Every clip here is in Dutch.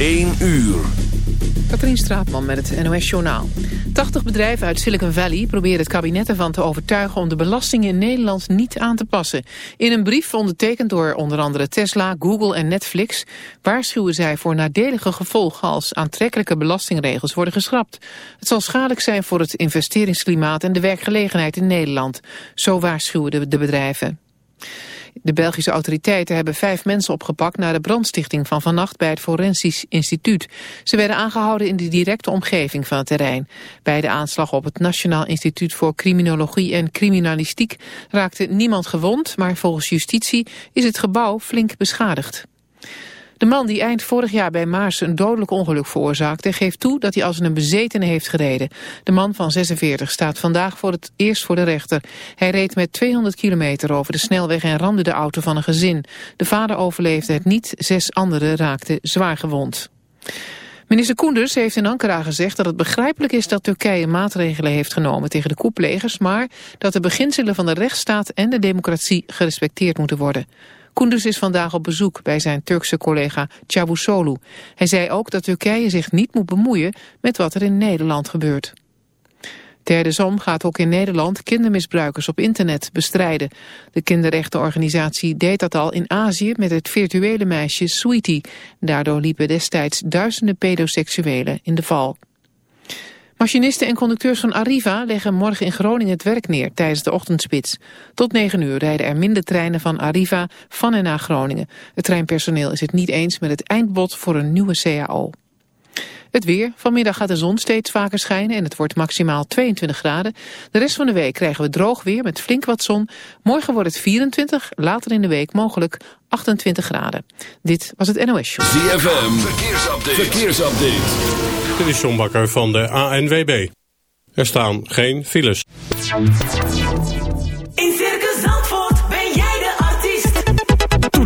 1 uur. Katrien Straatman met het NOS-journaal. 80 bedrijven uit Silicon Valley proberen het kabinet ervan te overtuigen... om de belastingen in Nederland niet aan te passen. In een brief ondertekend door onder andere Tesla, Google en Netflix... waarschuwen zij voor nadelige gevolgen als aantrekkelijke belastingregels worden geschrapt. Het zal schadelijk zijn voor het investeringsklimaat en de werkgelegenheid in Nederland. Zo waarschuwen de bedrijven. De Belgische autoriteiten hebben vijf mensen opgepakt na de brandstichting van vannacht bij het Forensisch Instituut. Ze werden aangehouden in de directe omgeving van het terrein. Bij de aanslag op het Nationaal Instituut voor Criminologie en Criminalistiek raakte niemand gewond, maar volgens justitie is het gebouw flink beschadigd. De man die eind vorig jaar bij Maars een dodelijk ongeluk veroorzaakte... geeft toe dat hij als een bezetene heeft gereden. De man van 46 staat vandaag voor het eerst voor de rechter. Hij reed met 200 kilometer over de snelweg en ramde de auto van een gezin. De vader overleefde het niet, zes anderen raakten zwaar gewond. Minister Koenders heeft in Ankara gezegd dat het begrijpelijk is dat Turkije maatregelen heeft genomen tegen de koeplegers, maar dat de beginselen van de rechtsstaat en de democratie gerespecteerd moeten worden. Koenders is vandaag op bezoek bij zijn Turkse collega Çavuşoğlu. Hij zei ook dat Turkije zich niet moet bemoeien met wat er in Nederland gebeurt. Zom gaat ook in Nederland kindermisbruikers op internet bestrijden. De kinderrechtenorganisatie deed dat al in Azië met het virtuele meisje Sweetie. Daardoor liepen destijds duizenden pedoseksuelen in de val. Machinisten en conducteurs van Arriva leggen morgen in Groningen het werk neer tijdens de ochtendspits. Tot 9 uur rijden er minder treinen van Arriva van en naar Groningen. Het treinpersoneel is het niet eens met het eindbod voor een nieuwe CAO. Het weer. Vanmiddag gaat de zon steeds vaker schijnen en het wordt maximaal 22 graden. De rest van de week krijgen we droog weer met flink wat zon. Morgen wordt het 24, later in de week mogelijk 28 graden. Dit was het NOS Show. ZFM. Verkeersupdate. Verkeersupdate. Dit is John Bakker van de ANWB. Er staan geen files.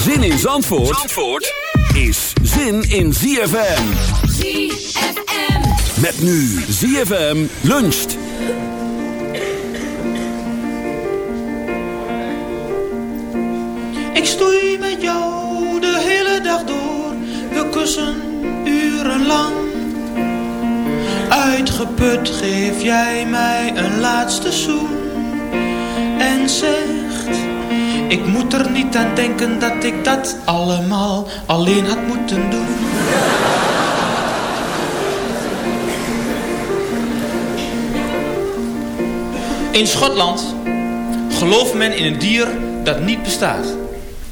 Zin in Zandvoort, Zandvoort is zin in ZFM. ZFM. Met nu ZFM luncht. Ik stoei met jou de hele dag door. We kussen urenlang. Uitgeput geef jij mij een laatste zoen. En zegt, ik moet er niet aan denken dat ik dat allemaal alleen had moeten doen. In Schotland gelooft men in een dier dat niet bestaat.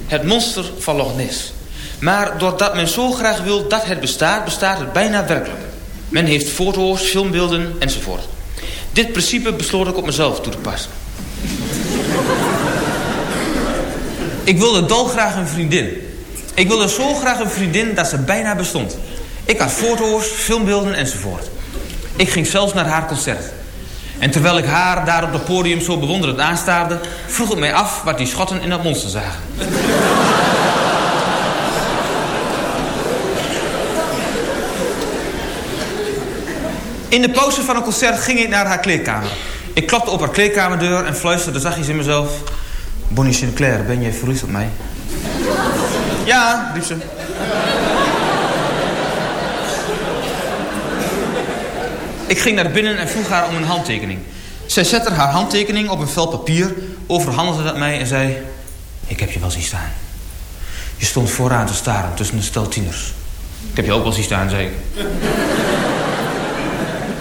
Het monster van Loch Ness. Maar doordat men zo graag wil dat het bestaat, bestaat het bijna werkelijk. Men heeft foto's, filmbeelden enzovoort. Dit principe besloot ik op mezelf toe te passen. Ik wilde dolgraag een vriendin. Ik wilde zo graag een vriendin dat ze bijna bestond. Ik had foto's, filmbeelden enzovoort. Ik ging zelfs naar haar concert. En terwijl ik haar daar op het podium zo bewonderend aanstaarde... vroeg ik mij af wat die schotten in dat monster zagen. In de pauze van een concert ging ik naar haar kleedkamer. Ik klapte op haar kleedkamerdeur en fluisterde zachtjes in mezelf... Bonnie Sinclair, ben jij verliefd op mij? Ja, riep ze. Ik ging naar binnen en vroeg haar om een handtekening. Zij zette haar handtekening op een vel papier, overhandigde dat mij en zei... Ik heb je wel zien staan. Je stond vooraan te staren tussen een stel tieners. Ik heb je ook wel zien staan, zei ik.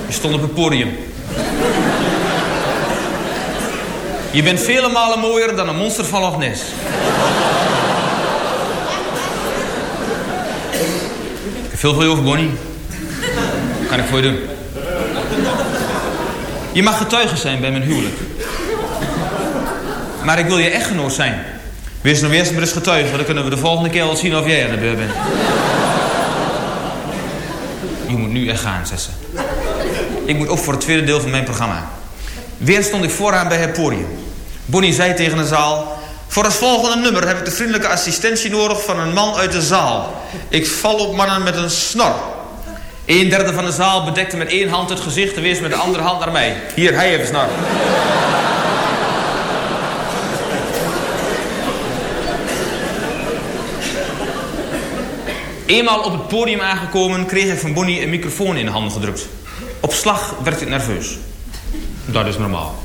Je stond op het podium. Je bent vele malen mooier dan een monster van Loch Ness. Ik heb veel voor je over, Bonnie. Kan ik voor je doen? Je mag getuige zijn bij mijn huwelijk. Maar ik wil je echtgenoot zijn. Wees nou eerst maar eens getuige, dan kunnen we de volgende keer wel zien of jij aan de beurt bent. Je moet nu echt gaan, zei ze. Ik moet op voor het tweede deel van mijn programma. Weer stond ik vooraan bij het podium. Bonnie zei tegen de zaal... Voor het volgende nummer heb ik de vriendelijke assistentie nodig van een man uit de zaal. Ik val op mannen met een snor. Een derde van de zaal bedekte met één hand het gezicht... en wees met de andere hand naar mij. Hier, hij heeft een snor. Eenmaal op het podium aangekomen kreeg ik van Bonnie een microfoon in de handen gedrukt. Op slag werd ik nerveus. Dat is normaal.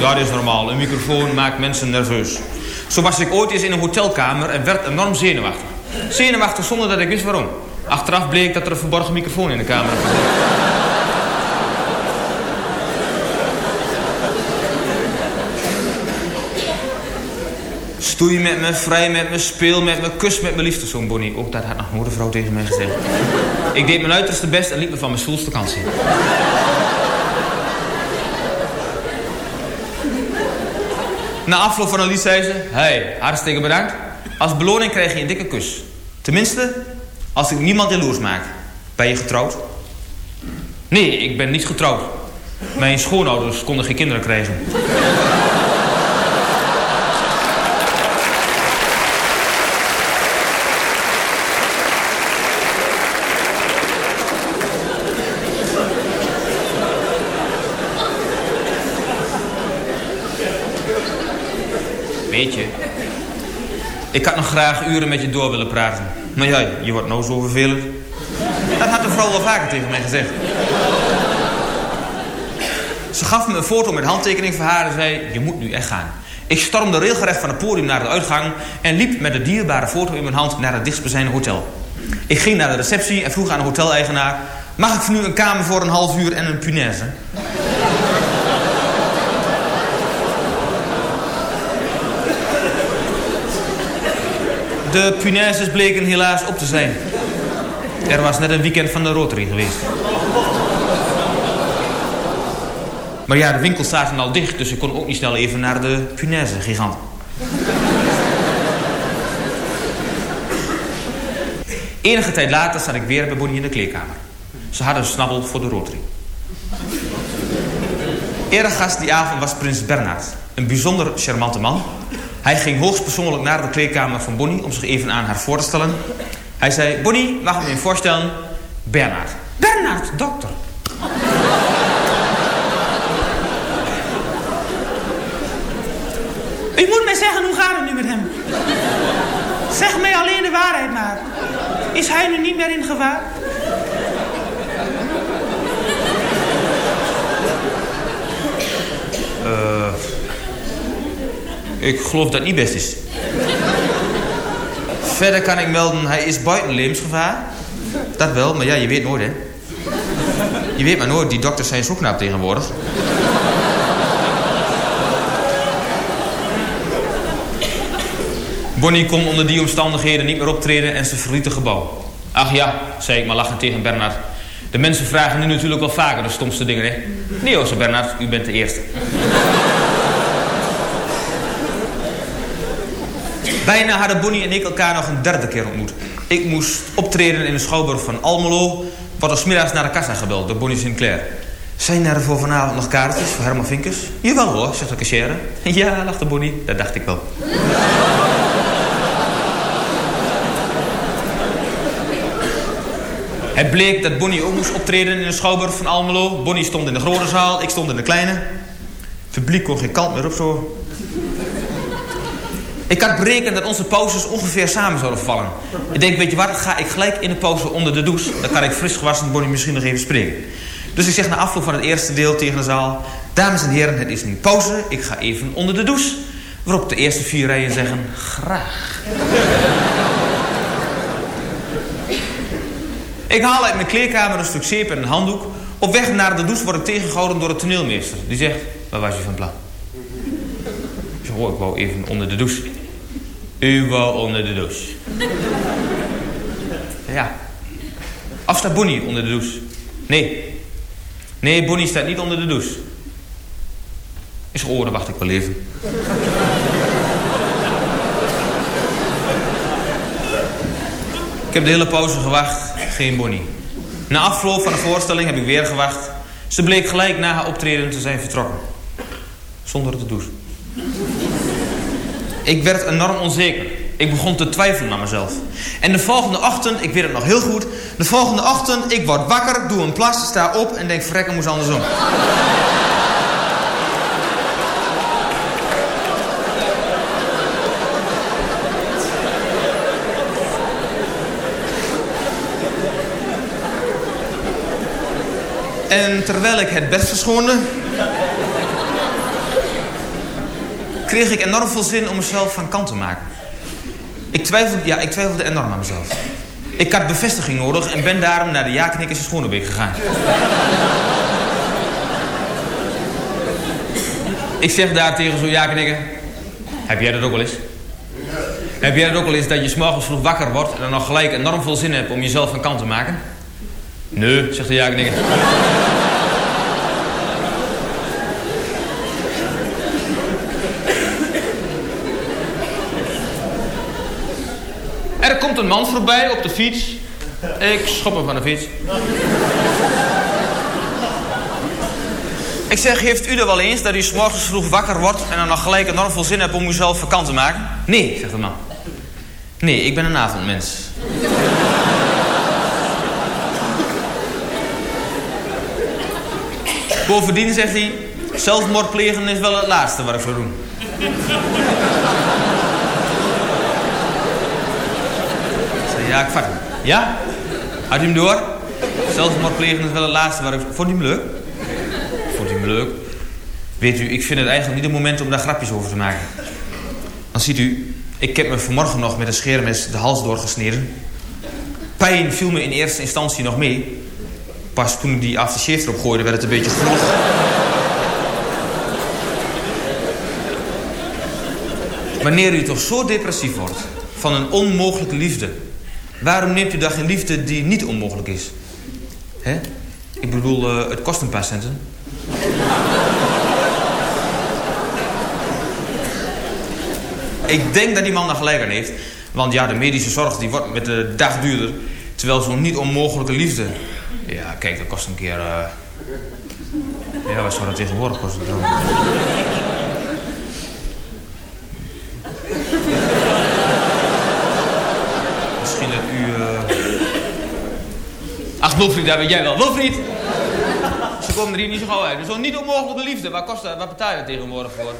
Dat is normaal. Een microfoon maakt mensen nerveus. Zo was ik ooit eens in een hotelkamer en werd enorm zenuwachtig. Zenuwachtig zonder dat ik wist waarom. Achteraf bleek dat er een verborgen microfoon in de kamer was. Stoei met me, vrij met me, speel met me, kus met mijn liefdeszoon Bonnie. Ook dat had nog vrouw tegen mij gezegd. Ik deed mijn uiterste best en liep me van mijn stoelvakantie. Na afloop van een lied zei ze... Hey, hartstikke bedankt. Als beloning krijg je een dikke kus. Tenminste, als ik niemand jaloers maak. Ben je getrouwd? Nee, ik ben niet getrouwd. Mijn schoonouders konden geen kinderen krijgen. Ik had nog graag uren met je door willen praten. Maar ja, je wordt nou zo vervelend. Dat had de vrouw wel vaker tegen mij gezegd. Ze gaf me een foto met handtekening van haar en zei... je moet nu echt gaan. Ik stormde regelrecht van het podium naar de uitgang... en liep met de dierbare foto in mijn hand naar het dichtstbijzijnde hotel. Ik ging naar de receptie en vroeg aan de hoteleigenaar... mag ik voor nu een kamer voor een half uur en een punaise? De punaises bleken helaas op te zijn. Er was net een weekend van de Rotary geweest. Maar ja, de winkels zaten al dicht, dus ik kon ook niet snel even naar de punaise gigant. Enige tijd later zat ik weer bij Bonnie in de kleedkamer. Ze hadden een snabbel voor de Rotary. Eerder gast die avond was prins Bernhard. Een bijzonder charmante man. Hij ging hoogstpersoonlijk naar de kleedkamer van Bonnie... om zich even aan haar voor te stellen. Hij zei, Bonnie, mag ik me even voorstellen? Bernhard. Bernhard, dokter. U moet mij zeggen, hoe gaat het nu met hem? Zeg mij alleen de waarheid maar. Is hij nu niet meer in gevaar? Eh, ik geloof dat niet best is. Verder kan ik melden, hij is buiten levensgevaar. Dat wel, maar ja, je weet nooit, hè. Je weet maar nooit, die dokters zijn zo knap tegenwoordig. Bonnie kon onder die omstandigheden niet meer optreden en ze verliet het gebouw. Ach ja, zei ik maar lachend tegen Bernard. De mensen vragen nu natuurlijk wel vaker de stomste dingen, hè? Nee hoor, Bernard, u bent de eerste. Bijna hadden Bonnie en ik elkaar nog een derde keer ontmoet. Ik moest optreden in de schouwburg van Almelo... wat er smiddags naar de kassa gebeld door Bonnie Sinclair. Zijn er voor vanavond nog kaartjes voor Herman Vinkers? Jawel hoor, zegt de cashier. Ja, lachte Bonnie, dat dacht ik wel. Het bleek dat Bonnie ook moest optreden in de Schouwburg van Almelo. Bonnie stond in de grote zaal, ik stond in de kleine. Het publiek kon geen kant meer op zo. Ik had berekend dat onze pauzes ongeveer samen zouden vallen. Ik denk, weet je wat, ga ik gelijk in de pauze onder de douche. Dan kan ik fris gewassen Bonnie misschien nog even spreken. Dus ik zeg na afloop van het eerste deel tegen de zaal... Dames en heren, het is nu pauze. Ik ga even onder de douche. Waarop de eerste vier rijen zeggen, graag. Ik haal uit mijn kleerkamer een stuk zeep en een handdoek. Op weg naar de douche word ik tegengehouden door de toneelmeester. Die zegt, waar was je van plan? Ik zeg, oh, ik wou even onder de douche. U wou onder de douche. Ja. Of staat Bonnie onder de douche? Nee. Nee, Bonnie staat niet onder de douche. Oh, dan wacht ik wel even. Ik heb de hele pauze gewacht, geen Bonnie. Na afloop van de voorstelling heb ik weer gewacht. Ze bleek gelijk na haar optreden te zijn vertrokken. Zonder te douchen. Ik werd enorm onzeker. Ik begon te twijfelen aan mezelf. En de volgende ochtend, ik weet het nog heel goed... de volgende ochtend, ik word wakker, doe een plas, sta op... en denk, verrekken moest andersom. En terwijl ik het bed verschoonde... kreeg ik enorm veel zin om mezelf van kant te maken. Ik twijfelde, ja, ik twijfelde enorm aan mezelf. Ik had bevestiging nodig en ben daarom naar de Jaaknikkers in Schonebeek gegaan. ik zeg daar tegen zo'n Jaaknikker... Heb jij dat ook wel eens? Heb jij dat ook wel eens dat je s'morgens vroeg wakker wordt... en dan nog gelijk enorm veel zin hebt om jezelf van kant te maken? Nee, zegt de Jaaknikker. Er komt een man voorbij op de fiets. Ik schop hem van de fiets. Ik zeg, heeft u er wel eens dat u morgens vroeg wakker wordt... en dan nog gelijk enorm veel zin hebt om uzelf vakant te maken? Nee, zegt de man. Nee, ik ben een avondmens. Bovendien zegt hij... zelfmoord plegen is wel het laatste wat ik zou doen. Ik zei, ja, ik vat hem. Ja? Had hem door? Zelfmoord plegen is wel het laatste wat ik... Vond u hem leuk? Vond u hem leuk? Weet u, ik vind het eigenlijk niet het moment om daar grapjes over te maken. Dan ziet u, ik heb me vanmorgen nog met een scheermes de hals doorgesneden. Pijn viel me in eerste instantie nog mee. Pas toen ik die aftershave erop gooide, werd het een beetje grof. Wanneer u toch zo depressief wordt van een onmogelijke liefde... waarom neemt u dan geen liefde die niet onmogelijk is? Hè? Ik bedoel, eh, het kost een paar centen. Ik denk dat die man daar gelijk aan heeft. Want ja, de medische zorg die wordt met de dag duurder. Terwijl zo'n niet onmogelijke liefde... Ja, kijk, dat kost een keer... eh, Ja, wat zou dat tegenwoordig kosten? dan? Misschien dat u... eh Ach, Wilfried, daar weet jij wel. Wilfried! Ze komen er hier niet zo gauw uit. Zo'n niet onmogelijke liefde, waar, kost waar betaal je tegenwoordig voor?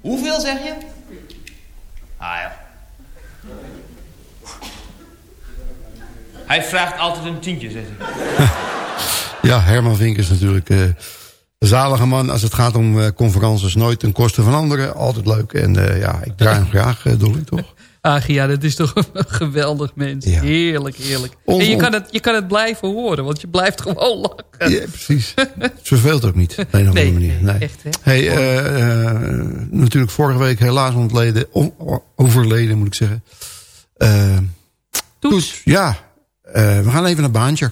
Hoeveel zeg je? Ah ja. Hij vraagt altijd een tientje, zegt hij. Ja, Herman Vink is natuurlijk eh, een zalige man. Als het gaat om eh, conferences, nooit ten koste van anderen. Altijd leuk. En eh, ja, ik draai hem graag, eh, Dolly, toch? Ja, dat is toch een geweldig mens. Ja. Heerlijk, heerlijk. On- en je kan, het, je kan het blijven horen, want je blijft gewoon lachen. Ja, precies. Het verveelt ook niet, op een of andere Nee, manier. nee, echt, hè? Hey, eh, eh, natuurlijk vorige week helaas ontleden, overleden, moet ik zeggen. Eh, Toets. ja, we gaan even naar Baantje.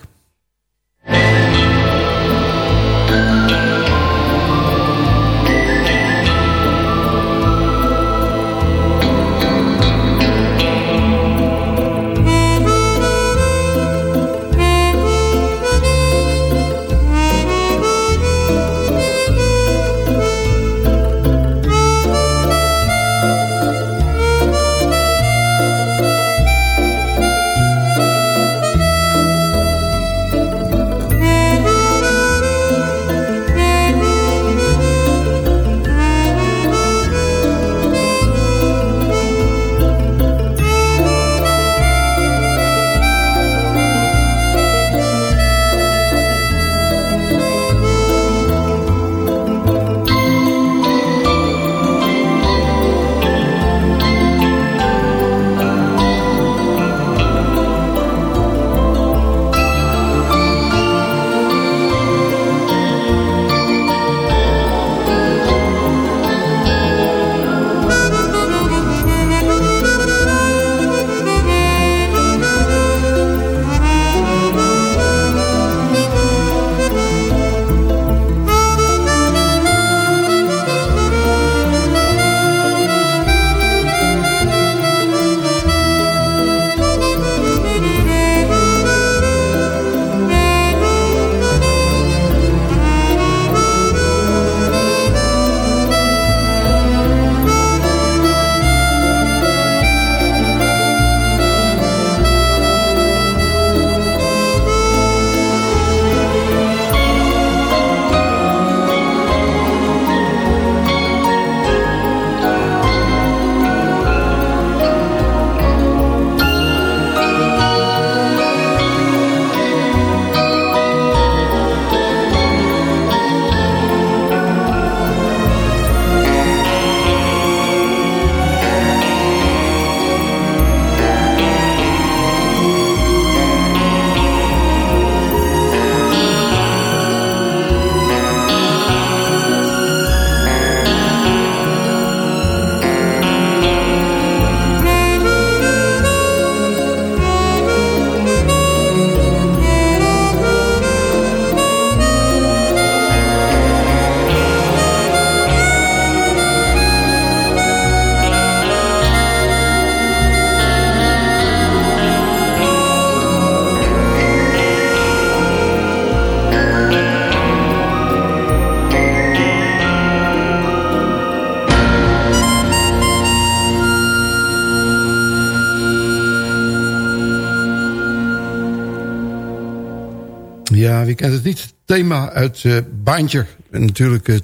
Thema uit eh, Baantje. En natuurlijk uh,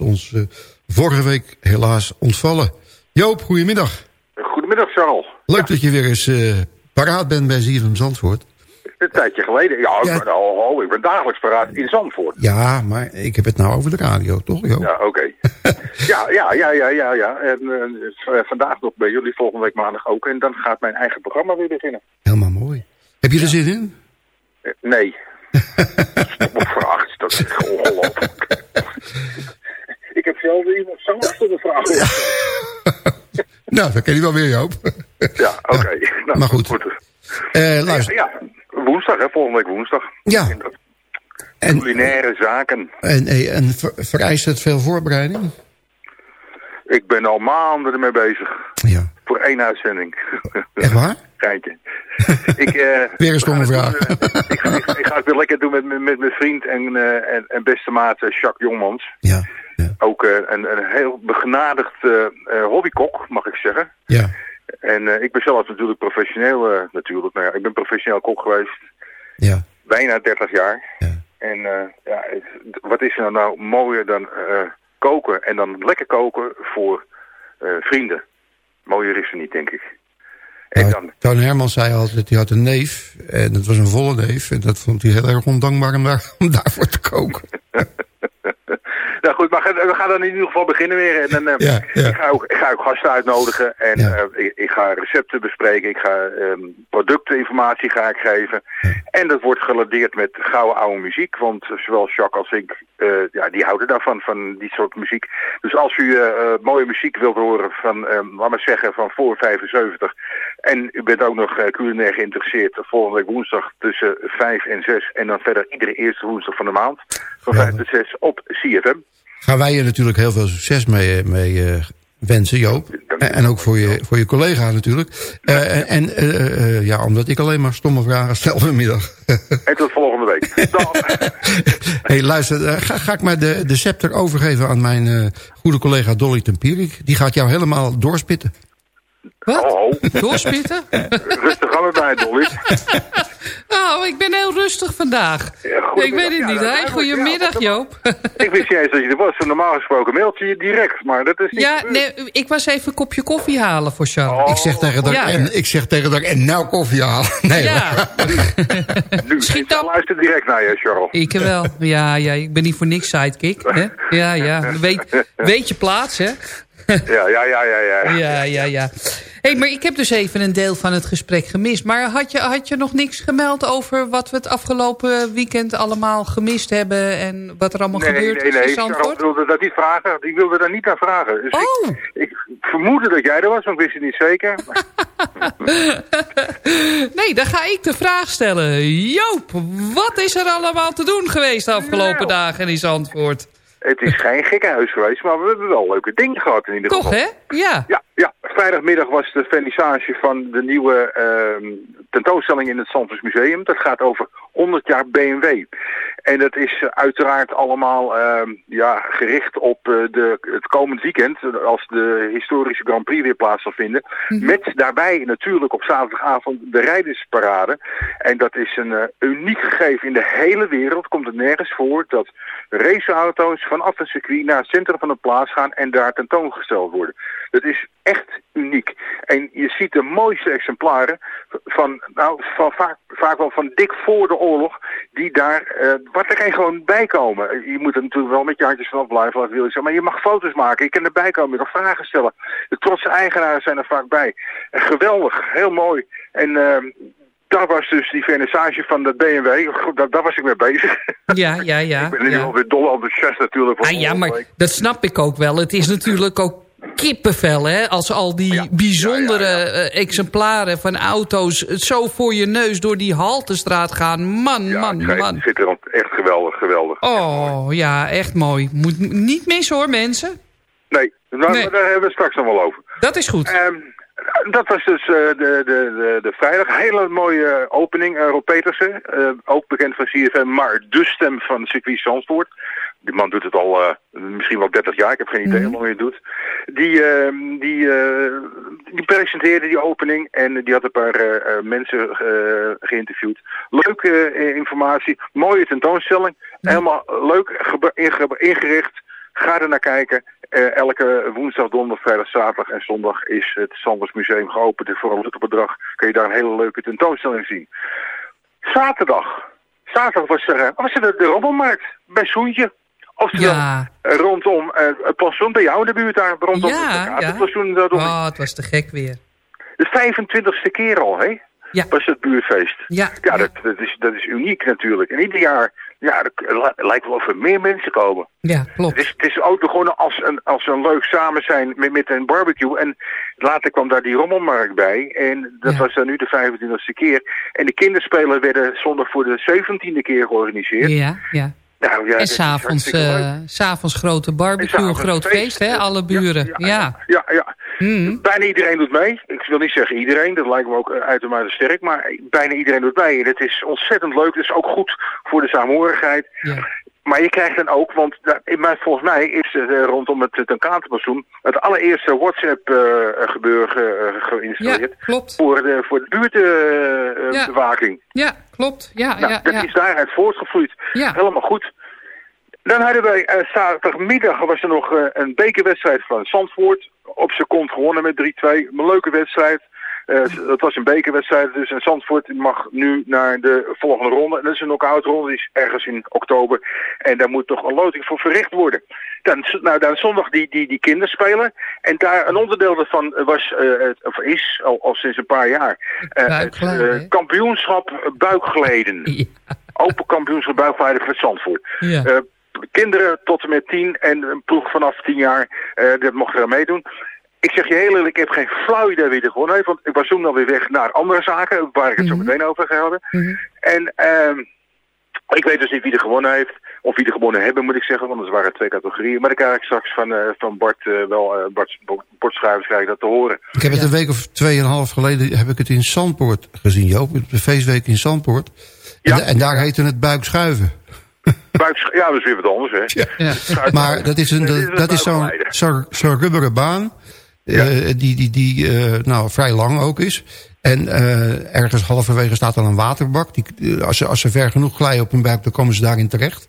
ons uh, vorige week helaas ontvallen. Joop, goedemiddag. Goedemiddag, Charles. Leuk dat je weer eens paraat bent bij ZFM Zandvoort. Een tijdje geleden. Ja, Ja. Ik, ben, oh, oh, ik ben dagelijks paraat in Zandvoort. Ja, maar ik heb het nou over de radio, toch Joop? Ja, oké. ja, ja, ja, ja, ja, ja. En eh, vandaag nog bij jullie, volgende week maandag ook. En dan gaat mijn eigen programma weer beginnen. Helemaal mooi. Heb je er zin in? Eh, nee. Stomme vraag, dat is echt ongelooflijk. ik heb zelf iemand zo'n stomme vraag. Nou, dat ken je wel weer, Joop. Ja, oké. Nou, maar goed. Eh, luister. Ja, woensdag, hè, volgende week woensdag. Ja. En, Culinaire zaken. en, eh, en ver- vereist het veel voorbereiding? Ik ben al maanden ermee bezig. Ja. Voor één uitzending. Echt waar? Geintje. ik, eh, Weer een stomme vraag. ik, ga- ik, ik ga het weer lekker doen met, met, mijn vriend en, eh, en, en beste maat eh, Jacques Jongmans. Ja. Ook eh, een, een heel begenadigd hobbykok, mag ik zeggen. Ja. En ik ben zelf natuurlijk professioneel, natuurlijk. Nou ja, ik ben professioneel kok geweest. Ja. Bijna 30 jaar. En eh, ja, het- wat is er nou, mooier dan eh, koken en dan lekker koken voor vrienden. Mooier is er niet, denk ik. Nou, Toon Herman zei altijd hij had een neef. En dat was een volle neef. En dat vond hij heel erg ondankbaar om, daar, om daarvoor te koken. Nou goed, maar we gaan dan in ieder geval beginnen weer. En dan, eh, Ja, ja. Ik, ga ook, ik ga ook gasten uitnodigen en eh, ik, ik ga recepten bespreken. Ik ga ehm, producteninformatie ga ik geven. En dat wordt geladeerd met gouden oude muziek. Want zowel Jacques als ik, eh, ja, die houden daarvan, van die soort muziek. Dus als u mooie muziek wilt horen van, ehm laat maar zeggen, van voor 75... en u bent ook nog culinair geïnteresseerd... volgende week woensdag tussen 5 en 6... en dan verder iedere eerste woensdag van de maand... van 5 tot 6 op CFM. Gaan wij je natuurlijk heel veel succes mee, mee eh, wensen, Joop. En, ook voor je, voor je collega natuurlijk. Eh, en eh, eh, ja, omdat ik alleen maar stomme vragen stel vanmiddag. En tot volgende week. hey, luister, eh, ga, ga ik maar de, de scepter overgeven aan mijn eh, goede collega Dolly Tempierik. Die gaat jou helemaal doorspitten. Wat? Doorspitten? Rustig aan mij, Dolly. Nou, ik ben heel rustig vandaag. ik weet het niet. Hey, goedemiddag, Joop. Ik wist niet eens dat je er was. Normaal gesproken mailt je je direct, maar dat is niet Ja, gebeurd. nee, ik was even een kopje koffie halen voor Charles. Ik zeg tegen dat Ja. en, ik zeg tegen dat en nou koffie halen. Nee, Ja. Nu, ik luister direct naar je, Charles. Ik wel. Ja, ja, ik ben niet voor niks sidekick. Hè? Ja, ja. Weet, weet je plaats, hè? Ja, ja, ja, ja, ja. Ja, ja, ja. hey, maar ik heb dus even een deel van het gesprek gemist. Maar had je, had je nog niks gemeld over wat we het afgelopen weekend allemaal gemist hebben... en wat er allemaal Nee, gebeurd nee, is in nee. Charles Zandvoort? wilde dat niet vragen. Ik wilde daar niet naar vragen. Dus Oh. ik, ik vermoedde dat jij er was, want ik wist het niet zeker. Nee, dan ga ik de vraag stellen. Joop, wat is er allemaal te doen geweest de afgelopen dagen in Zandvoort? Het is geen gekkenhuis geweest, maar we hebben wel leuke dingen gehad in ieder Toch, geval. hè? Ja. Ja, ja, vrijdagmiddag was de vernissage van de nieuwe ehm, tentoonstelling in het Zandvoors Museum. Dat gaat over 100 jaar BMW. En dat is eh, uiteraard allemaal ehm, ja, gericht op eh, de, het komend weekend, als de historische Grand Prix weer plaats zal vinden. Met daarbij natuurlijk op zaterdagavond de rijdersparade. En dat is een eh, uniek gegeven in de hele wereld. Komt het nergens voor dat raceauto's vanaf een circuit naar het centrum van de plaats gaan en daar tentoongesteld worden. Dat is echt uniek. En je ziet de mooiste exemplaren van, nou, van vaak, vaak wel van dik voor de oorlog, die daar, eh wat er geen gewoon bij komen. Je moet er natuurlijk wel met je handjes vanaf blijven, wat wil ik zeggen. Maar je mag foto's maken, je kan erbij komen, je kan vragen stellen. De trotse eigenaren zijn er vaak bij. En geweldig, heel mooi. En ehm daar was dus die vernissage van de BMW, Goed, daar, daar was ik mee bezig. Ja, ja, ja. ik ben nu ja. alweer dol enthousiast natuurlijk. Voor Ah, ja, maar week. dat snap ik ook wel. Het is natuurlijk ook kippenvel, hè? Als al die bijzondere eh, exemplaren van auto's zo voor je neus door die Haltestraat gaan. Man, man, Het man. zit er echt geweldig, geweldig. Oh, ja, echt mooi. Moet niet missen hoor, mensen. Nee, nou, daar hebben we straks nog wel over. Dat is goed. Ehm, dat was dus eh, de, de, de, de vrijdag. Hele mooie opening. Uh, Rob Petersen, eh, ook bekend van CFM, maar de stem van circuit Zandvoort. Die man doet het al eh, misschien wel 30 jaar, ik heb geen idee hoe lang hij het doet. Die, eh, die, eh, die presenteerde die opening en die had een paar eh, mensen geïnterviewd. Leuke informatie, mooie tentoonstelling, helemaal leuk ingericht. Ga er naar kijken. Elke woensdag, donderdag, vrijdag, zaterdag en zondag is het Sanders Museum geopend. En voor een leuk bedrag kun je daar een hele leuke tentoonstelling zien. Zaterdag. Zaterdag was er, was er de, de rommelmarkt bij Soentje. Oftewel, Ja. eh, rondom eh, het plantsoen bij jou in de buurt daar. Rondom Ja, het ja. plantsoen. rondom. Oh, het was te gek weer. De 25ste keer al, hè? Ja. Was het buurtfeest. Ja, Ja, Dat, dat, is, dat is uniek natuurlijk. En ieder jaar, ja, het li- lijkt wel of er meer mensen komen. Ja, klopt. Het is, het is ook begonnen als een, als een leuk samen zijn met, met een barbecue. En later kwam daar die rommelmarkt bij. En dat Ja. was dan nu de 25ste keer. En de kinderspelen werden zondag voor de 17e keer georganiseerd. Ja, ja. Nou, ja, En s'avonds eh, s'avonds grote barbecue, een s'avonds groot feest, hè? Alle buren. Ja. Ja, ja. Mhm. Bijna iedereen doet mee. Ik wil niet zeggen iedereen, dat lijkt me ook eh, uitermate sterk. Maar bijna iedereen doet mee. En het is ontzettend leuk. Het is ook goed voor de saamhorigheid. Ja. Maar je krijgt dan ook, want volgens mij is het eh, rondom het Tenkatenpensioen het allereerste WhatsApp-gebeuren geïnstalleerd. Ja, klopt. Voor de, voor de buurtbewaking. Ja, klopt. Ja, nou, ja, dat ja. is daaruit voortgevloeid. Ja. Helemaal goed. Dan hadden wij eh, zaterdagmiddag was er nog eh, een bekerwedstrijd van Zandvoort. Op zijn kont gewonnen met 3-2. Een leuke wedstrijd. Eh, dat was een bekerwedstrijd, dus en Zandvoort mag nu naar de volgende ronde. En dat is een knock-out ronde, die is ergens in oktober. En daar moet toch een loting voor verricht worden. Dan, nou, dan zondag die, die, die kinderspelen. En daar een onderdeel daarvan was, eh, of is al, al sinds een paar jaar, eh, het kampioenschap buikgeleden. Ja. Open kampioenschap buikgeleden van Zandvoort. Ja. Kinderen tot en met tien en een ploeg vanaf tien jaar, eh dat mochten er meedoen. Ik zeg je heel eerlijk, ik heb geen flauw idee wie er gewonnen heeft, want ik was toen alweer weg naar andere zaken, waar ik het zo Mhm. meteen over ga hebben. Mhm. En ehm ik weet dus niet wie er gewonnen heeft, of wie er gewonnen hebben moet ik zeggen, want het waren twee categorieën. Maar dan krijg ik straks van, eh, van Bart, eh, wel, eh Bart, Bart Schuivers krijg ik dat te horen. Ik heb het een week of tweeënhalf geleden heb ik het in Zandpoort gezien, Joop. Op de feestweek in Zandpoort. Ja. En, en daar heette het buikschuiven. Buik, ja, dat is weer wat anders, hè. Ja. Maar dat is, een, dat, dat is zo'n zo'n rubberen baan. Eh, die die, die eh, nou, vrij lang ook is. En eh, ergens halverwege staat dan een waterbak. Die, als, ze, als ze ver genoeg glijden op hun buik, dan komen ze daarin terecht.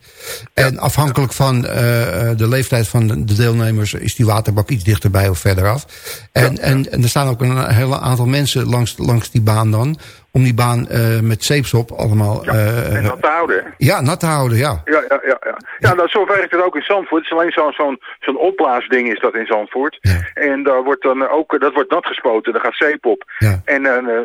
En afhankelijk van de leeftijd van de deelnemers... is die waterbak iets dichterbij of verder af. En, en, en er staan ook een hele aantal mensen langs, langs die baan dan... om die baan eh, met zeepsop allemaal... eh, En dat te houden, hè. ja, nat te houden, ja. Ja, ja, ja. Ja, ja nou, zo werkt het ook in Zandvoort. Het is alleen zo'n zo'n zo'n opblaasding is dat in Zandvoort. En daar wordt dan ook, dat wordt nat gespoten, daar gaat zeep op. Ja. En eh,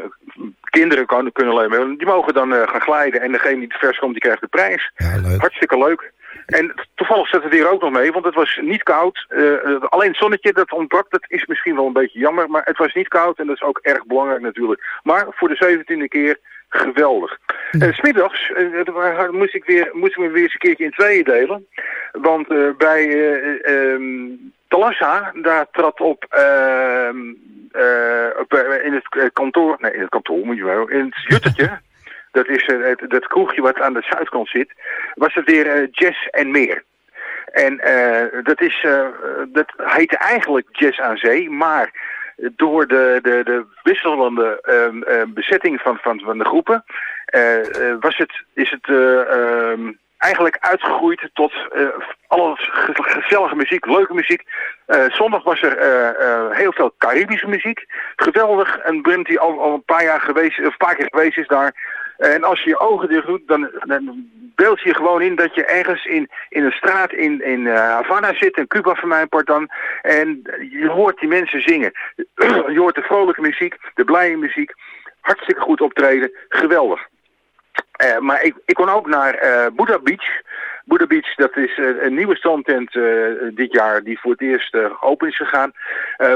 kinderen kan, kunnen alleen maar, die mogen dan gaan glijden. En degene die te vers komt, die krijgt de prijs. Ja, leuk. Hartstikke leuk. En toevallig zat het hier ook nog mee, want het was niet koud. Eh, eh, alleen het zonnetje dat ontbrak, dat is misschien wel een beetje jammer. Maar het was niet koud en dat is ook erg belangrijk natuurlijk. Maar voor de zeventiende keer geweldig. Eh, Smiddags eh, moest ik weer, moest ik me weer eens een keertje in tweeën delen. Want bij eh, ehm, Talassa, daar trad op, ehm, eh, op eh, in het kantoor, nee in het kantoor moet je wel, in het juttertje. Dat is eh, het, dat kroegje wat aan de zuidkant zit. Was het weer eh, jazz en meer. En eh, dat, is, dat heette eigenlijk Jazz aan Zee, maar door de, de, de wisselende ehm, eh, bezetting van, van, de groepen was het, is het eh, ehm, eigenlijk uitgegroeid tot eh alle ge- gezellige muziek, leuke muziek. Zondag was er heel veel Caribische muziek. Geweldig. Een band die al, al een paar jaar geweest, of een paar keer geweest is daar. En als je je ogen dicht doet, dan, dan beeld je gewoon in dat je ergens in, in een straat in, in eh, Havana zit, in Cuba voor mijn part dan. En je hoort die mensen zingen. je hoort de vrolijke muziek, de blije muziek. Hartstikke goed optreden. Geweldig. Eh, maar ik, ik kon ook naar eh Buddha Beach. Buddha Beach, dat is een nieuwe strandtent dit jaar die voor het eerst open is gegaan.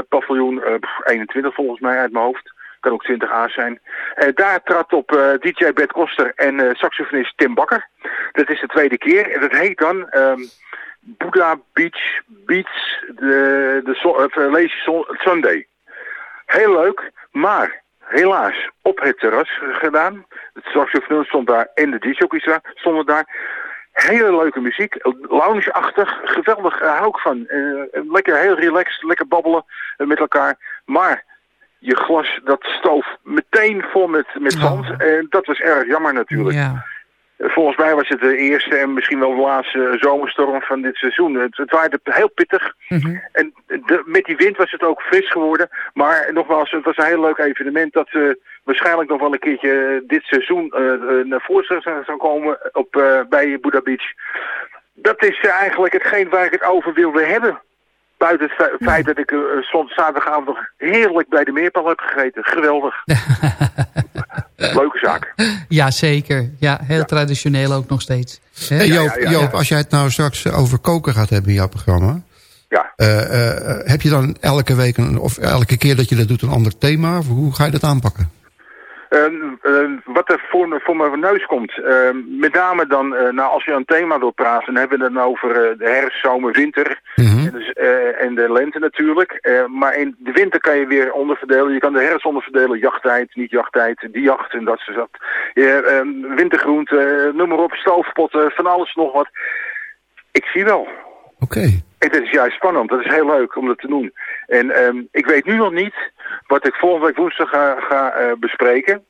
Paviljoen eh, pff, 21 volgens mij uit mijn hoofd. Kan ook 20A zijn. Eh, daar trad op eh, DJ Bert Koster en eh, saxofonist Tim Bakker. Dat is de tweede keer. En dat heet dan ehm Buddha Beach Beats de, de, Lazy Sunday. Heel leuk, maar helaas op het terras gedaan. Het saxofoon stond daar en de disjockey stonden daar. hele leuke muziek, lounge-achtig, geweldig, hou ik van. Lekker, heel relaxed, lekker babbelen met elkaar. Maar je glas, dat stoof meteen vol met, met zand. En dat was erg jammer natuurlijk. Ja. Eh, Volgens mij was het de eerste en misschien wel de laatste zomerstorm van dit seizoen. Het, het waaide heel pittig. En de, met die wind was het ook fris geworden. Maar nogmaals, het was een heel leuk evenement dat eh, waarschijnlijk nog wel een keertje dit seizoen eh, eh, naar voren zou komen op, eh, bij Buddha Beach. Dat is eh, eigenlijk hetgeen waar ik het over wilde hebben. Buiten het fe- feit dat ik soms zaterdagavond nog heerlijk bij de meerpal heb gegeten. Geweldig. Leuke zaak. Ja, zeker. Ja, heel traditioneel ook nog steeds. Joop, Joop, als jij het nou straks over koken gaat hebben in jouw programma... Ja. eh, eh, heb je dan elke week, een, of elke keer dat je dat doet, een ander thema? Of hoe ga je dat aanpakken? Ehm, ehm, wat er voor, voor mijn neus komt, ehm, met name dan, eh, nou, als je een thema wil praten, dan hebben we het dan over eh, de herfst, zomer, winter en, dus, eh, en de lente natuurlijk. Maar in de winter kan je weer onderverdelen. Je kan de herfst onderverdelen, jachttijd, niet jachttijd, die jacht en dat soort dat. Je, ehm, wintergroente, noem maar op, stoofpotten, van alles nog wat. Ik zie wel. Oké. En dat is juist spannend. Dat is heel leuk om dat te doen. En ehm, ik weet nu nog niet wat ik volgende week woensdag ga, ga eh, bespreken.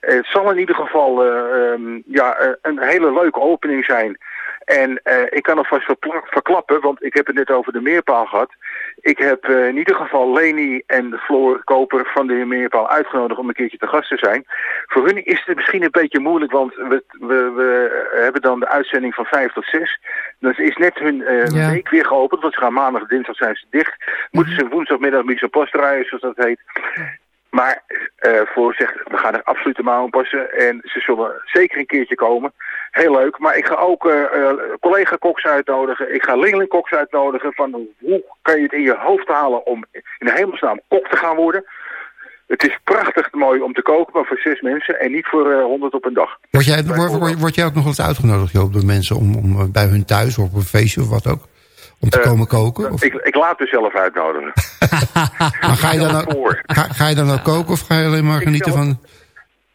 Het zal in ieder geval eh, ehm, ja, eh, een hele leuke opening zijn. En eh, ik kan alvast verklappen, want ik heb het net over de meerpaal gehad. Ik heb eh, in ieder geval Leni en Floor Koper van de Meerpaal uitgenodigd om een keertje te gast te zijn. Voor hun is het misschien een beetje moeilijk, want we, we, we hebben dan de uitzending van 5 tot 6. Dan is net hun eh, Ja. week weer geopend, want ze gaan maandag en dinsdag zijn ze dicht. Moeten ze woensdagmiddag Mise Post draaien, zoals dat heet. Maar eh voor zegt, we gaan er absoluut de mouw aan passen. En ze zullen zeker een keertje komen. Heel leuk. Maar ik ga ook eh, eh, collega-koks uitnodigen. Ik ga leerlingkoks uitnodigen. Van hoe kan je het in je hoofd halen om in de hemelsnaam kok te gaan worden. Het is prachtig mooi om te koken, maar voor zes mensen en niet voor honderd op een dag. Word jij, word, word, word jij ook nog eens uitgenodigd, Joop, door mensen om, om bij hun thuis of op een feestje of wat ook, om te Eh, komen koken? Of, Ik, ik laat mezelf uitnodigen. maar ga je, dan ook, voor. ga, ga je dan ook koken of ga je alleen maar genieten zelf- van...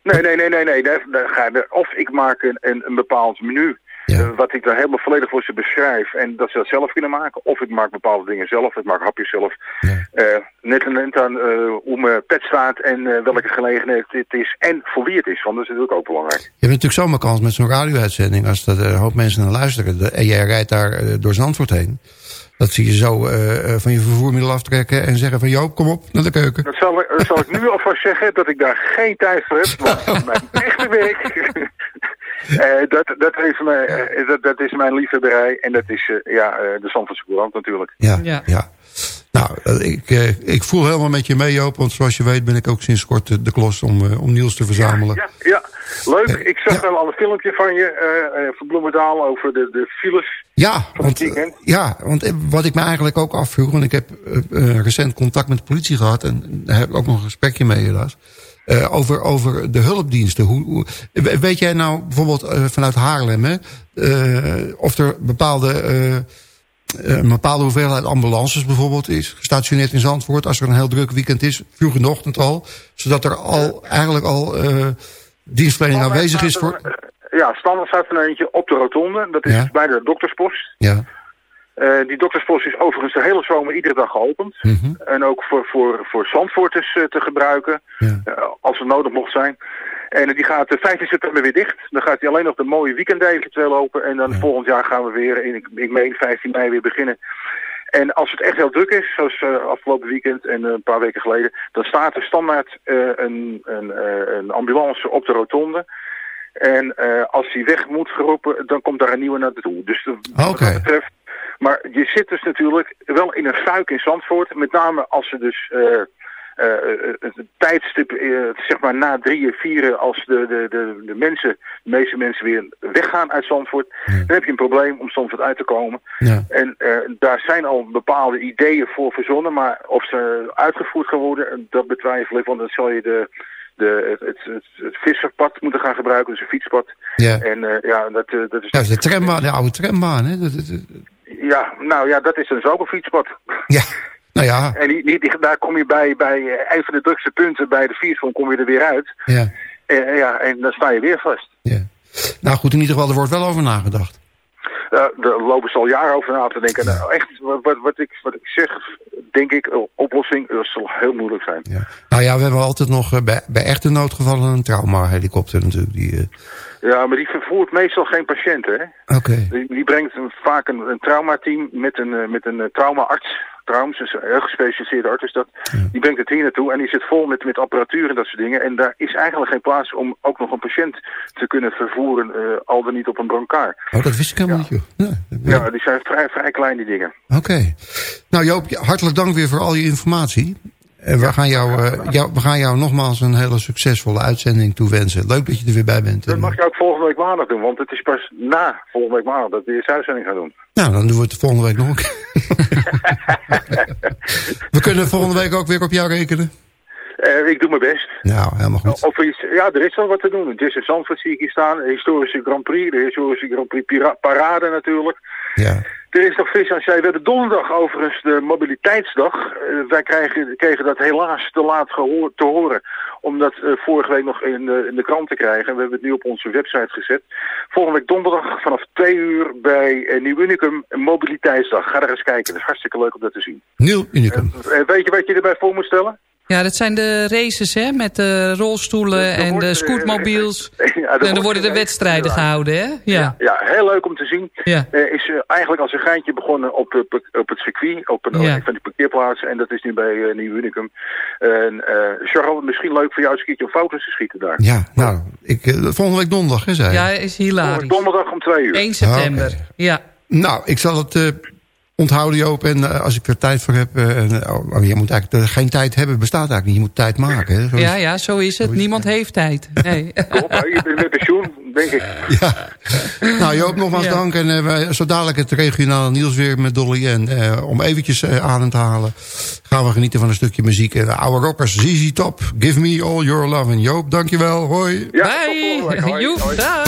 Nee, nee, nee, nee, nee. Daar, daar ga je, of ik maak een, een, een bepaald menu. Eh, wat ik dan helemaal volledig voor ze beschrijf. En dat ze dat zelf kunnen maken. Of ik maak bepaalde dingen zelf. Ik maak hapjes zelf. Eh, net en net aan eh, hoe mijn pet staat. En eh, welke gelegenheid het is. En voor wie het is. Want dat is natuurlijk ook belangrijk. Je hebt natuurlijk zomaar kans met zo'n radio-uitzending... als er een hoop mensen naar luisteren de- en jij rijdt daar eh, door Zandvoort heen... dat zie je zo eh, eh, van je vervoermiddel aftrekken en zeggen van... Joop, kom op, naar de keuken. Dat zal, ik- dat zal ik nu alvast zeggen dat ik daar geen tijd voor heb. Want mijn echte werk, eh, dat, dat, is mijn, eh, dat, dat is mijn liefhebberij. En dat is eh, ja, eh, de Zandvoortse Courant natuurlijk. Ja, Ja. ja. Nou, eh, ik, eh, ik voel helemaal met je mee, Joop. Want zoals je weet ben ik ook sinds kort eh, de klos om, eh, om Niels te verzamelen. Ja, ja, leuk. Ik zag wel al een filmpje van je eh, eh, van Bloemendaal over de, de files. Ja, Van want, eh, ja, want eh, wat ik me eigenlijk ook afvroeg... want ik heb eh, eh, recent contact met de politie gehad... en daar heb ik ook nog een gesprekje mee helaas... eh, over, over de hulpdiensten. Hoe, hoe- we- weet jij nou bijvoorbeeld eh, vanuit Haarlem... Hè, eh, of er bepaalde, een bepaalde hoeveelheid ambulances bijvoorbeeld is... gestationeerd in Zandvoort als er een heel druk weekend is... vroeg in de ochtend al... zodat er al, eigenlijk al dienstverlening aanwezig is voor... Ja, standaard staat er een eentje op de rotonde. Dat is Ja. bij de dokterspost. Ja. Eh, die dokterspost is overigens de hele zomer iedere dag geopend. Mhm. En ook voor, voor, voor Zandvoorters eh, te gebruiken, Ja. eh, als het nodig mocht zijn. En die gaat eh, 15 september weer dicht. Dan gaat hij alleen nog de mooie weekenden eventueel open. En dan volgend jaar gaan we weer, in, ik, ik meen 15 mei, weer beginnen. En als het echt heel druk is, zoals afgelopen weekend en een paar weken geleden... dan staat er standaard een, een, een ambulance op de rotonde... En als die weg moet geroepen, dan komt daar een nieuwe naartoe. Dus de, wat dat betreft. Maar je zit dus natuurlijk wel in een fuik in Zandvoort. Met name als ze dus eh, eh, het tijdstip, eh, zeg maar na drieën, vieren, als de, de, de, de mensen, de meeste mensen weer weggaan uit Zandvoort, dan heb je een probleem om Zandvoort uit te komen. Ja. En daar zijn al bepaalde ideeën voor verzonnen, maar of ze uitgevoerd gaan worden, dat betwijfel ik, want dan zal je de, de, het, het, het, visserpad moeten gaan gebruiken, dus een fietspad. Ja. En ja, dat, dat is... Ja, de trambaan, de oude trambaan, hè? Dat- Ja, nou ja, dat is een fietspad. ja, nou ja, En die, die, die- daar kom je bij, bij eh, een van de drukste punten bij de fietsvond kom je er weer uit. ja, En, ja, en dan sta je weer vast. ja. Nou goed, in ieder geval, er wordt wel over nagedacht. Daar lopen ze al jaren over na te denken. Nou, echt, wat, wat, ik, wat ik zeg, denk ik, een oplossing, dat zal heel moeilijk zijn. Nou ja, we hebben altijd nog eh, bij, bij echte noodgevallen een trauma-helikopter natuurlijk. Die, eh, Ja, maar die vervoert meestal geen patiënten, hè? Oké. Die, die brengt een, vaak een, een traumateam met een, eh, met een traumaarts. Trouwens, dus een heel gespecialiseerde arts is dat. Die brengt het hier naartoe en die zit vol met, met apparatuur en dat soort dingen. En daar is eigenlijk geen plaats om ook nog een patiënt te kunnen vervoeren, al dan niet op een brancard. Oh, dat wist ik helemaal niet, joh. Ja, Ja, die zijn vrij, vrij klein, die dingen. Oké. Nou Joop, hartelijk dank weer voor al je informatie. En we, gaan jou, eh, jou, we gaan jou nogmaals een hele succesvolle uitzending toewensen. Leuk dat je er weer bij bent. Dat mag je ook volgende week maandag doen, want het is pas na volgende week maandag dat we de eerste uitzending gaan doen. nou, dan doen we het de volgende week nog een keer. we kunnen volgende week ook weer op jou rekenen. Eh, ik doe mijn best. Nou, helemaal goed. Of iets, ja, er is wel wat te doen. Jesse zie ik hier staan. De historische Grand Prix. De historische Grand Prix Parade natuurlijk. Ja. Er is nog vis aan zij. We hebben donderdag overigens de mobiliteitsdag. Eh, wij krijgen, kregen dat helaas te laat gehoor, te horen. Om dat eh, vorige week nog in de, in de krant te krijgen. We hebben het nu op onze website gezet. Volgende week donderdag vanaf twee uur bij Nieuw Unicum een mobiliteitsdag. Ga er eens kijken. Het is hartstikke leuk om dat te zien. Nieuw unicum. Weet je wat je erbij voor moet stellen? Ja, dat zijn de races hè, met de rolstoelen en de scootmobiels. Ja, er en dan worden de wedstrijden gehouden, hè? Ja. Ja, heel leuk om te zien. Ja. Eh, is eh, eigenlijk als een geintje begonnen op, de, op het circuit, op een, Ja. van die parkeerplaatsen. En dat is nu bij eh, Nieuw Unicum. En eh Charles, misschien leuk voor jou eens een keertje om foto's te schieten daar. Ja, nou, ik, eh, volgende week donderdag, hè, zei je? Ja, is hilarisch. Donderdag om twee uur. 1 september, ja. Nou, ik zal het eh, onthouden, Joop. En eh, als ik er tijd voor heb... eh, en, oh, je moet eigenlijk eh, geen tijd hebben, bestaat eigenlijk niet. Je moet tijd maken. Hè? Zo is- Ja, ja, zo is het. Niemand heeft tijd. Nee. Klopt, je bent met pensioen, denk ik. Ja. Nou, Joop, nogmaals Ja. dank. En wij- zo dadelijk het regionale nieuws weer met Dolly. En eh, om eventjes adem te halen... gaan we genieten van een stukje muziek. En de oude rockers, ZZ Top. Give me all your love. En Joop, dankjewel. Hoi. Ja, Bye. Joep, dag.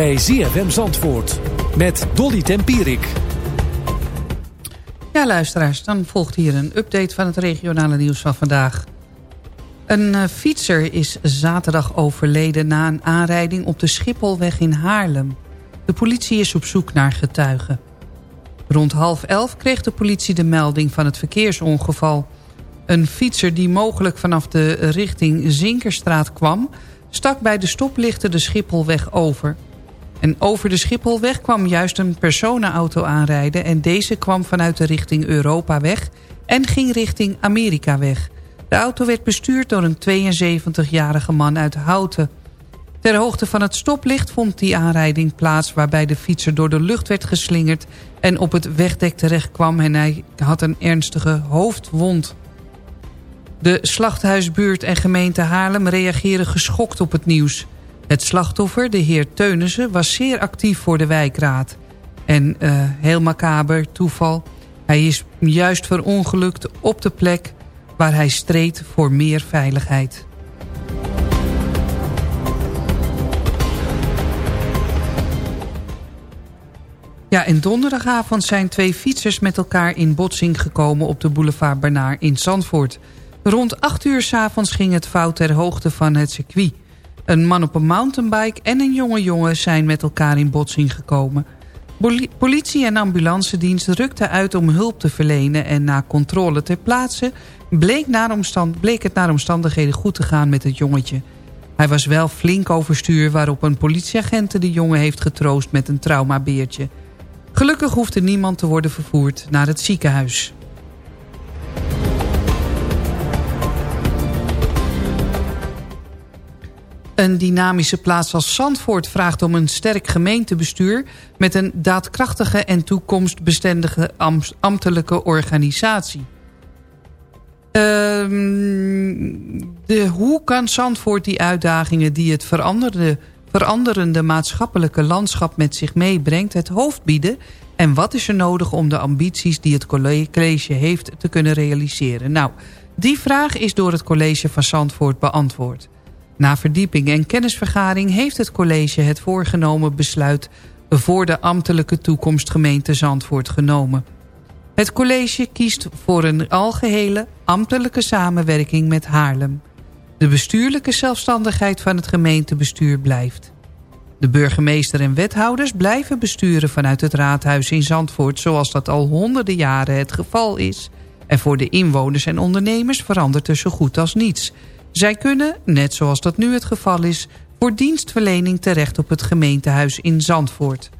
Bij ZFM Zandvoort met Dolly Tempierik. Ja, luisteraars, dan volgt hier een update van het regionale nieuws van vandaag. Een uh, fietser is zaterdag overleden na een aanrijding op de Schipholweg in Haarlem. De politie is op zoek naar getuigen. Rond half elf kreeg de politie de melding van het verkeersongeval. Een fietser die mogelijk vanaf de richting Zinkerstraat kwam... stak bij de stoplichten de Schipholweg over. En over de Schipholweg kwam juist een personenauto aanrijden... en deze kwam vanuit de richting Europaweg en ging richting Amerikaweg. De auto werd bestuurd door een 72-jarige man uit Houten. Ter hoogte van het stoplicht vond die aanrijding plaats... waarbij de fietser door de lucht werd geslingerd... en op het wegdek terecht kwam en hij had een ernstige hoofdwond. De slachthuisbuurt en gemeente Haarlem reageren geschokt op het nieuws. Het slachtoffer, de heer Teunissen, was zeer actief voor de wijkraad. En uh, heel macaber toeval, hij is juist verongelukt op de plek... waar hij streed voor meer veiligheid. Ja, en donderdagavond zijn twee fietsers met elkaar in botsing gekomen... op de boulevard Bernard in Zandvoort. Rond 8 uur s'avonds ging het fout ter hoogte van het circuit. Een man op een mountainbike en een jonge jongen zijn met elkaar in botsing gekomen. Politie en ambulancedienst rukten uit om hulp te verlenen... en na controle ter plaatse bleek, naar omstand, bleek het naar omstandigheden goed te gaan met het jongetje. Hij was wel flink overstuur waarop een politieagent de jongen heeft getroost met een traumabeertje. Gelukkig hoefde niemand te worden vervoerd naar het ziekenhuis. Een dynamische plaats als Zandvoort vraagt om een sterk gemeentebestuur... met een daadkrachtige en toekomstbestendige ambtelijke organisatie. Ehm, de, hoe kan Zandvoort die uitdagingen die het veranderende maatschappelijke landschap met zich meebrengt... het hoofd bieden en wat is er nodig om de ambities die het college heeft te kunnen realiseren? Nou, die vraag is door het college van Zandvoort beantwoord. Na verdieping en kennisvergaring heeft het college het voorgenomen besluit... voor de ambtelijke toekomst gemeente Zandvoort genomen. Het college kiest voor een algehele ambtelijke samenwerking met Haarlem. De bestuurlijke zelfstandigheid van het gemeentebestuur blijft. De burgemeester en wethouders blijven besturen vanuit het raadhuis in Zandvoort... zoals dat al honderden jaren het geval is. En voor de inwoners en ondernemers verandert er zo goed als niets... Zij kunnen, net zoals dat nu het geval is... voor dienstverlening terecht op het gemeentehuis in Zandvoort.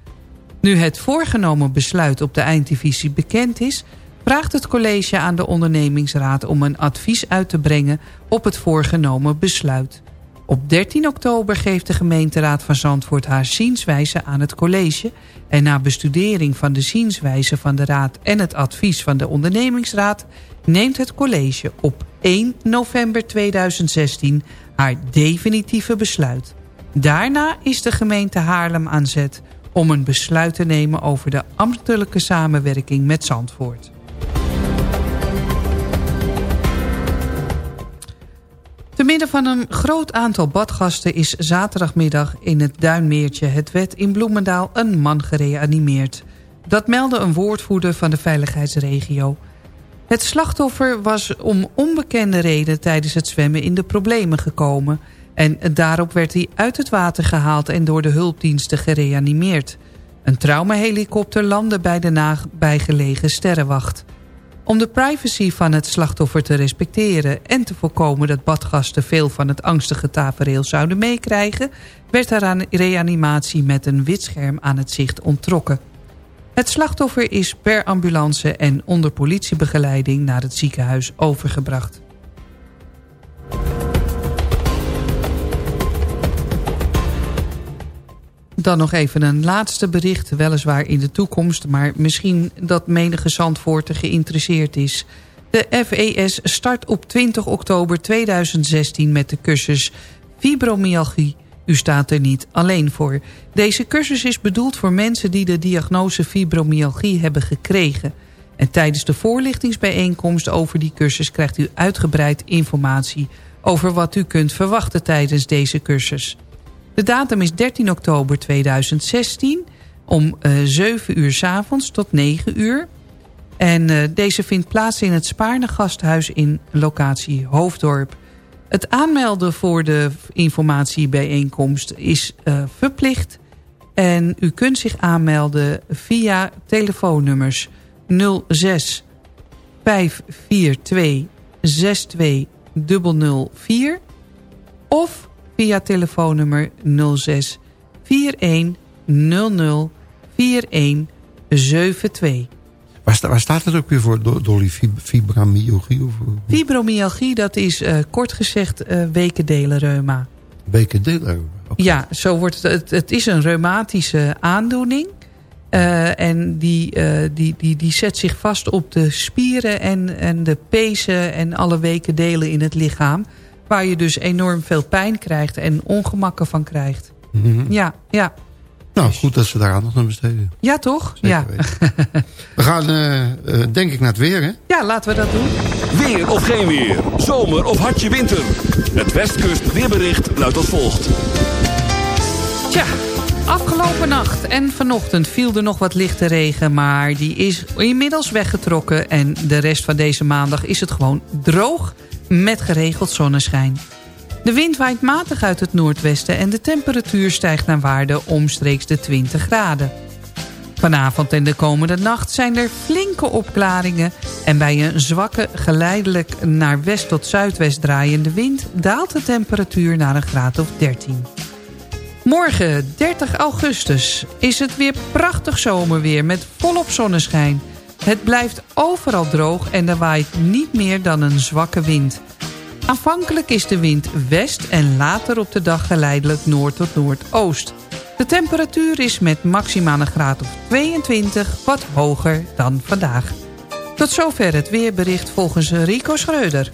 Nu het voorgenomen besluit op de einddivisie bekend is... vraagt het college aan de ondernemingsraad om een advies uit te brengen... op het voorgenomen besluit. Op 13 oktober geeft de gemeenteraad van Zandvoort haar zienswijze aan het college... en na bestudering van de zienswijze van de raad en het advies van de ondernemingsraad... neemt het college op 1 november 2016 haar definitieve besluit. Daarna is de gemeente Haarlem aan zet om een besluit te nemen over de ambtelijke samenwerking met Zandvoort. Te midden van een groot aantal badgasten is zaterdagmiddag in het Duinmeertje het wet in Bloemendaal een man gereanimeerd. Dat meldde een woordvoerder van de veiligheidsregio. Het slachtoffer was om onbekende reden tijdens het zwemmen in de problemen gekomen. En daarop werd hij uit het water gehaald en door de hulpdiensten gereanimeerd. Een traumahelikopter landde bij de nabijgelegen sterrenwacht. Om de privacy van het slachtoffer te respecteren... en te voorkomen dat badgasten veel van het angstige tafereel zouden meekrijgen... werd er aan reanimatie met een wit scherm aan het zicht onttrokken. Het slachtoffer is per ambulance en onder politiebegeleiding naar het ziekenhuis overgebracht. Dan nog even een laatste bericht, weliswaar in de toekomst... maar misschien dat menige Zandvoorter geïnteresseerd is. De FES start op 20 oktober 2016 met de cursus fibromyalgie u staat er niet alleen voor. Deze cursus is bedoeld voor mensen die de diagnose fibromyalgie hebben gekregen. En tijdens de voorlichtingsbijeenkomst over die cursus krijgt u uitgebreid informatie over wat u kunt verwachten tijdens deze cursus. De datum is 13 oktober 2016 om uh, 7 uur s avonds tot 9 uur. En uh, deze vindt plaats in het Spaarne Gasthuis in locatie Hoofddorp. Het aanmelden voor de informatiebijeenkomst is uh, verplicht. En u kunt zich aanmelden via telefoonnummers 06 542 62 004 of via telefoonnummer 06 41 00 4172. Waar, sta, waar staat het ook weer voor, Dolly? Fibromyalgie? Of... Fibromyalgie, dat is uh, kort gezegd uh, wekendelenreuma. Wekendelenreuma? Okay. Ja, zo wordt het, het, het is een reumatische aandoening. Uh, en die, die, die, die zet zich vast op de spieren en, en de pezen en alle weken delen in het lichaam. Waar je dus enorm veel pijn krijgt en ongemakken van krijgt. Mm -hmm. Ja, ja. Nou, goed dat ze daar aandacht aan besteden. Ja, toch? Zeker ja. we gaan, uh, uh, denk ik, naar het weer, hè? Ja, laten we dat doen. Weer of geen weer. Zomer of hartje winter. Het Westkust weerbericht luidt als volgt. Tja, afgelopen nacht en vanochtend viel er nog wat lichte regen... maar die is inmiddels weggetrokken... en de rest van deze maandag is het gewoon droog met geregeld zonneschijn. De wind waait matig uit het noordwesten en de temperatuur stijgt naar waarde omstreeks de 20 graden. Vanavond en de komende nacht zijn er flinke opklaringen... en bij een zwakke, geleidelijk naar west tot zuidwest draaiende wind... daalt de temperatuur naar een graad of 13. Morgen, 30 augustus, is het weer prachtig zomerweer met volop zonneschijn. Het blijft overal droog en er waait niet meer dan een zwakke wind... Aanvankelijk is de wind west en later op de dag geleidelijk noord tot noordoost. De temperatuur is met maximaal een graad of 22 wat hoger dan vandaag. Tot zover het weerbericht volgens Rico Schreuder.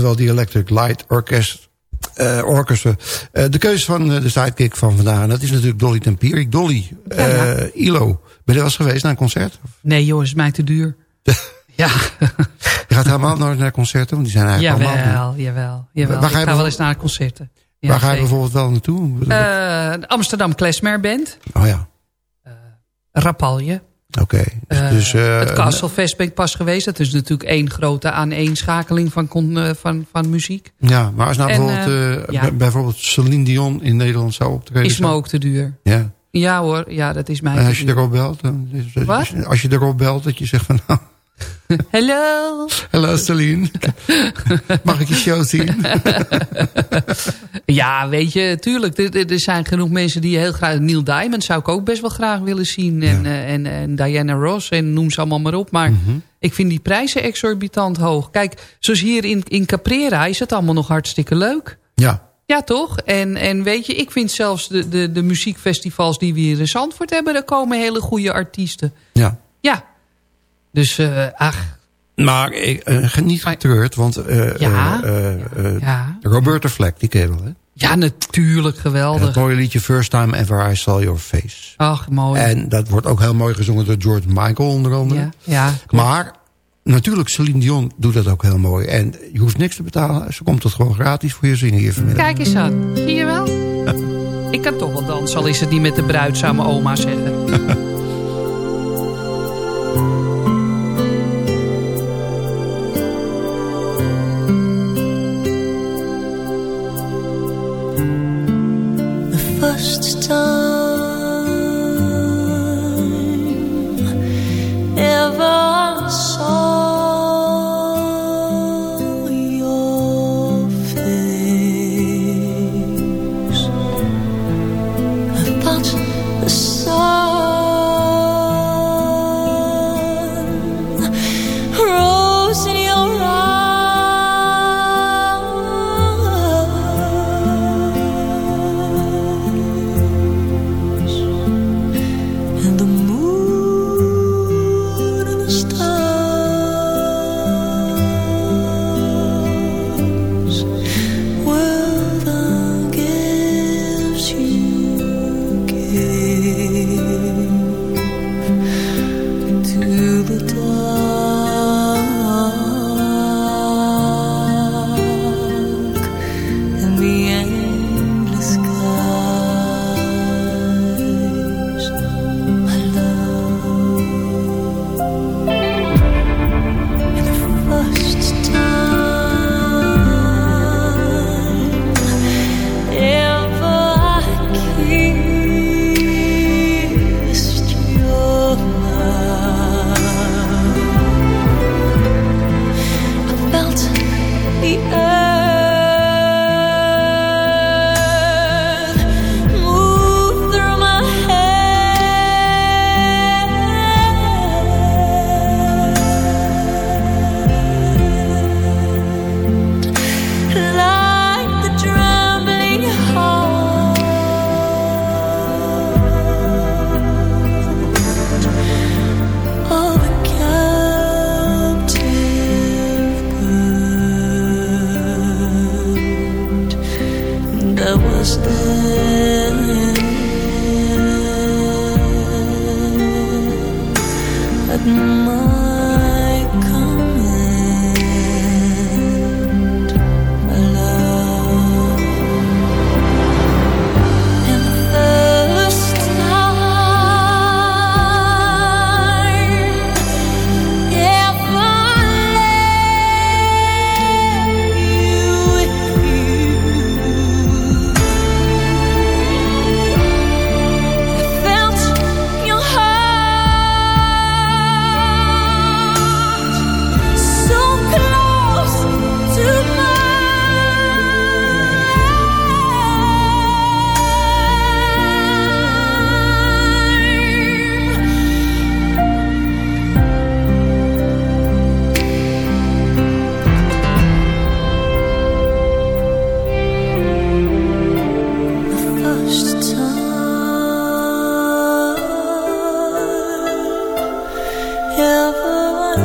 Oftewel die Electric Light Orchest, eh, Orchestra. Eh, de keuze van eh, de sidekick van vandaag, dat is natuurlijk Dolly Tempierik. Dolly, eh, ILO, ben je wel eens geweest naar een concert? Nee joh, is mij te duur. ja. Je gaat helemaal nooit naar concerten, want die zijn eigenlijk allemaal... Jawel, jawel, jawel. Waar ga je ik ga wel eens naar concerten. Ja, Waar ga je zeker. bijvoorbeeld wel naartoe? Eh, de Amsterdam Klesmer Band. oh ja, Rapalje. Oké. Eh, dus, eh, het Castlefest ben ik pas geweest. Dat is natuurlijk één grote aaneenschakeling van, eh, van, van muziek. Ja, maar als nou En, bijvoorbeeld, ja. bij- bijvoorbeeld Celine Dion in Nederland zou optreden... Is me ook te duur. Ja. Ja hoor, ja dat is mij En als je erop belt, dan Wat? als je erop belt, dat je zegt van... Nou, Hello. Hallo Celine, mag ik je show zien? Ja, weet je, tuurlijk. Er, er- er zijn genoeg mensen die heel graag... Neil Diamond zou ik ook best wel graag willen zien. En, eh, en, en Diana Ross en noem ze allemaal maar op. Maar Mhm. ik vind die prijzen exorbitant hoog. Kijk, zoals hier in, in Caprera is het allemaal nog hartstikke leuk. Ja. Ja, toch? En, en weet je, ik vind zelfs de, de, de muziekfestivals die we hier in Zandvoort hebben... daar komen hele goede artiesten. Ja. Ja. Dus, eh, ach, Maar eh, niet getreurd, want eh, Ja. ja. Roberta Fleck, die wel, hè? Ja, natuurlijk, geweldig. het mooie liedje First Time Ever I Saw Your Face. Ach, mooi. En dat wordt ook heel mooi gezongen door George Michael onder andere. ja, ja. Maar natuurlijk, Celine Dion doet dat ook heel mooi. En je hoeft niks te betalen. Ze komt het gewoon gratis voor je zingen hier vanmiddag. Kijk eens aan. Zie je wel? Ik kan toch wel dansen, al is het niet met de bruid, zou mijn oma zeggen.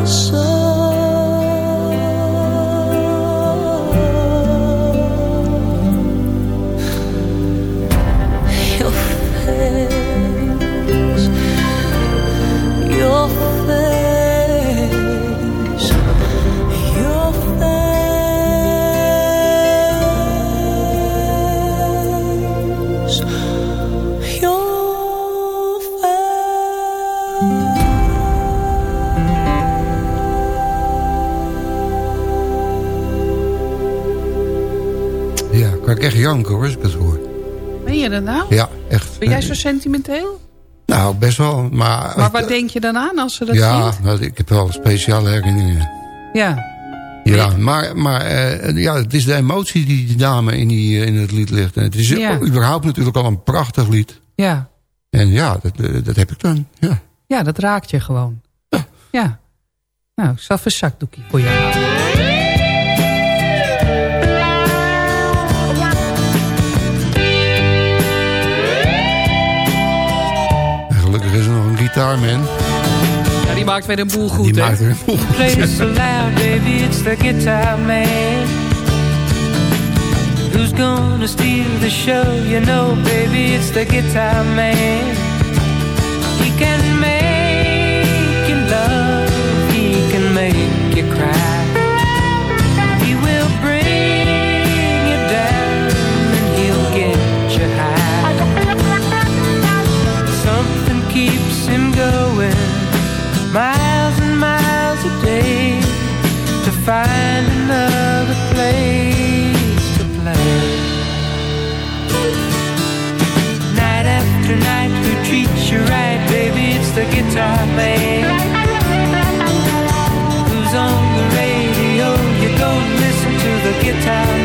舍 nou? Ja, echt. Ben jij zo sentimenteel? Nou, best wel. Maar, Maar waar denk je dan aan als ze dat ja, nou, ik heb wel speciale herinneringen. Ja. Ja, maar, maar eh, ja, het is de emotie die die dame in, die, eh, in het lied ligt. En het is Ja. überhaupt natuurlijk al een prachtig lied. Ja. En ja, dat, eh, dat heb ik dan. Ja. Ja, dat raakt je gewoon. Ja. Nou, ik zal een zakdoekje voor jou een gitaarman. Ja, die maakt weer een boel goed, Die hè? maakt weer een boel goed. Play it so loud, baby, it's the guitar man. Who's gonna steal the show? You know, baby, it's the guitar man. He can make you love, he can make you cry. The guitar man. Who's on the radio? You go listen to the guitar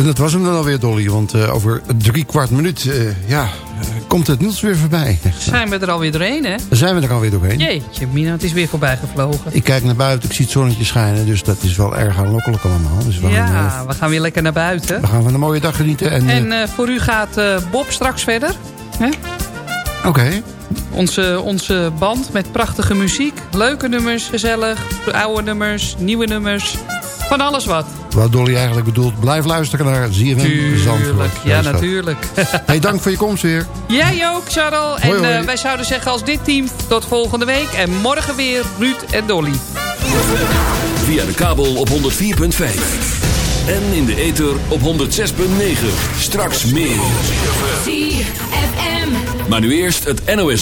En dat was hem dan alweer, Dolly. Want eh, over drie kwart minuut eh, ja, komt het nieuws weer voorbij. Zijn we er alweer doorheen, hè? Zijn we er alweer doorheen. Jeetje, Mina, het is weer voorbij gevlogen. Ik kijk naar buiten, ik zie het zonnetje schijnen. Dus dat is wel erg aanlokkelijk allemaal. Dus we, gaan, Ja, eh, we gaan weer lekker naar buiten. we gaan van een mooie dag genieten. En, En voor u gaat Bob straks verder. Oké. Onze, onze band met prachtige muziek. Leuke nummers, gezellig. Oude nummers, nieuwe nummers. Van alles wat. Wat Dolly eigenlijk bedoelt, blijf luisteren naar ZFM Tuurlijk, Zandvoort. ja natuurlijk. Hey, dank voor je komst weer. Jij ook, Charles. Hoi, En hoi. eh, wij zouden zeggen als dit team tot volgende week. En morgen weer Ruud en Dolly. Via de kabel op 104.5. En in de ether op 106.9. Straks meer. ZFM. Maar nu eerst het NOS.